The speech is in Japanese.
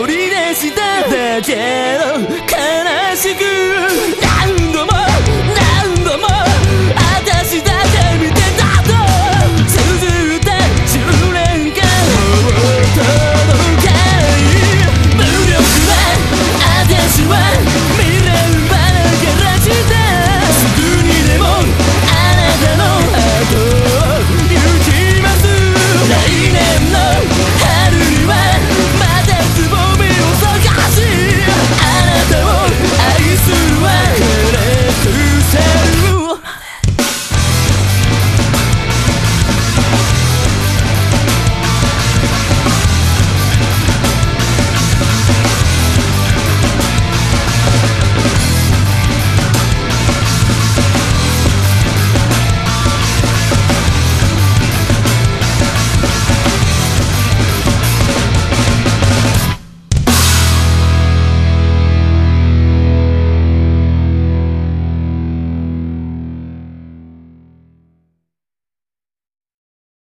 もリレしただけど